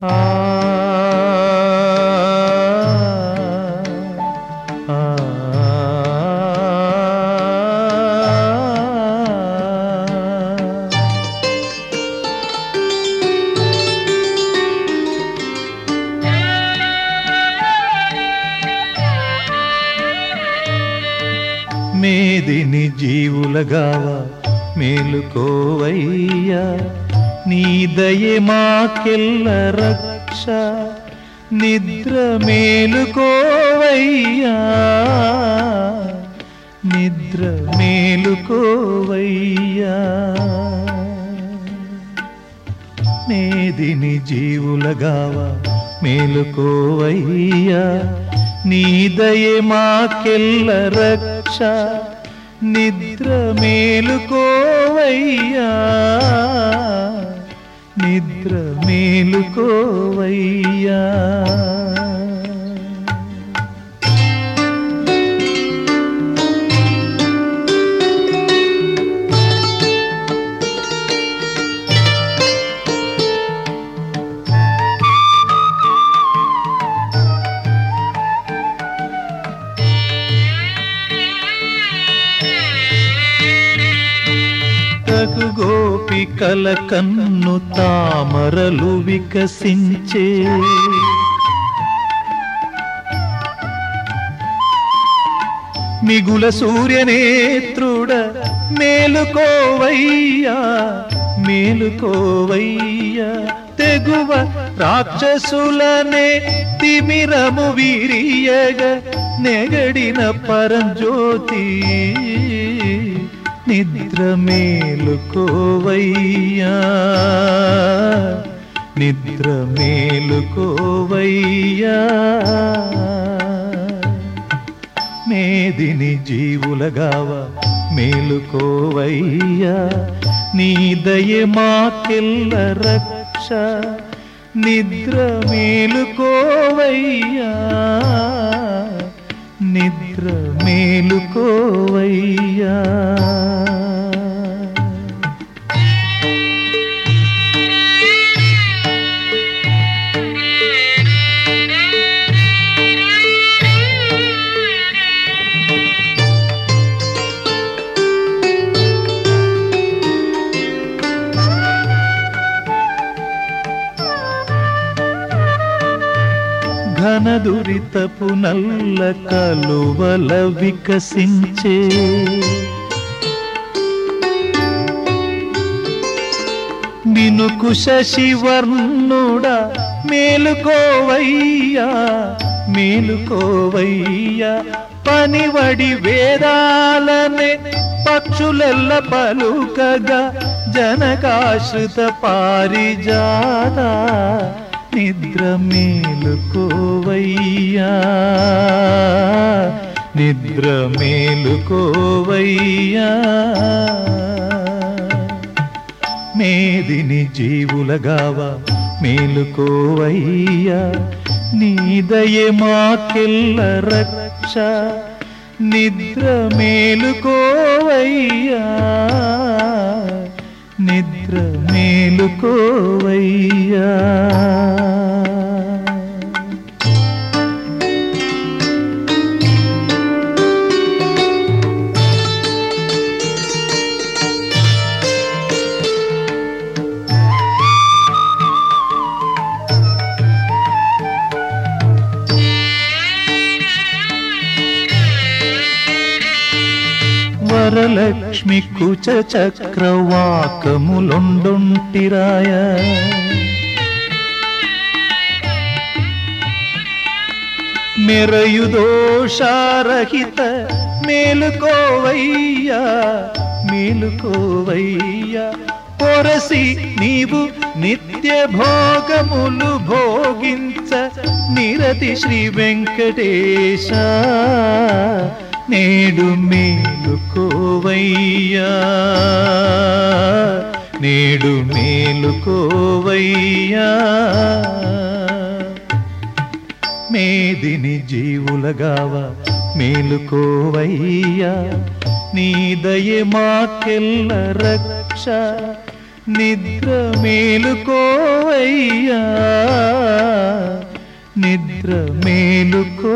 ఆ ఆ మేదిని జీవులగావ మేలుకోవయ్యా. నీ దయే మాకెల్ల రక్ష. నిద్ర మేలుకోవయ్యా. నిద్ర మేలుకోవయ్యా. మేదిని జీవులగావా మేలుకోవయ్యా. నీ దయే మాకెల్ల రక్ష. నిద్ర మేలుకోవయ్యా. నిద్ర మేలుకోవయ్యా. గోపికల కన్ను తామరలు వికసించే. మిగుల సూర్యనేత్రుడ మేలుకోవయ్యా మేలుకోవయ్యా. తెగువ రాక్షసులనే తిమిరము వీరియగ నెగడిన పరంజ్యోతి. నిద్ర మేలుకోవయ్యా. నిద్ర మేలుకోవయ్యా. మేదిని జీవులగావ మేలుకోవయ్యా. నీ దయ మాకెల్ల రక్ష. నిద్ర మేలుకోవయ్యా. నిద్ర మేలుకోవయ్యా. ఘనదురితపు నల్ల కలువల వికసించే. మినుకు శశివర్ణుడ మేలుకోవయ్యా మేలుకోవయ్యా. పనివడి వేదాలనే పక్షులెల్ల పలుకగా జనకాశ్రిత పారిజాదా నిద్ర మేలుకోవయ్యా నిద్ర మేలుకోవయ్యా మేదిని జీవులగావ మేలుకోవయ్యా. నీదయే మాకెల్ల రక్ష. నిద్ర మేలుకోవయ్యా నిద్ర మేలుకోవయ్యా. వరలక్ష్మి కుచ చక్రవాకములొండొంటిరాయ. మెరయుదోషారహిత మేలుకోవయ్యా మేలుకోవయ్యా. పొరసి నీవు నిత్య భోగములు భోగించ నిరతి శ్రీ వెంకటేశ. నేడు మేలుకోవయ్యా. నేడు మేలుకోవయ్యా. మేదిని జీవులగావా మేలుకోవయ్యా. నీ దయ మాకెల్ల రక్ష నిద్ర మేలుకోవయ్యా. నిద్ర మేలుకోవయ్యా.